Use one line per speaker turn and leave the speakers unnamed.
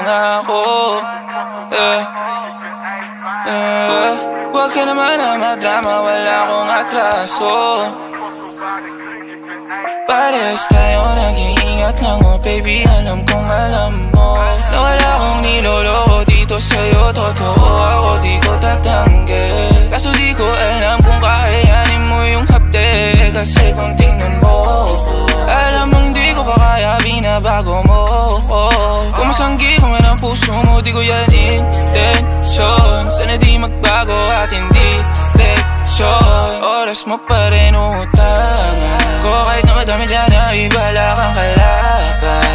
pangako eh, eh, Huwag ka naman na madrama, wala akong atraso. Parehas tayo nag-iingat lang oh baby Alam kong alam mo. Na wala akong niloloko dito sa'yo Totoo ako di ko tatanggi. Kaso di ko alam kung kakayanin mo yung hapde Kasi kung Isanggi ko man ang puso mo, di ko yan intention. Sana di magbago at hindi leksyon. Oras mo pa rin utangan ah. Ko kahit na madami dyan ay bala kang kalaban.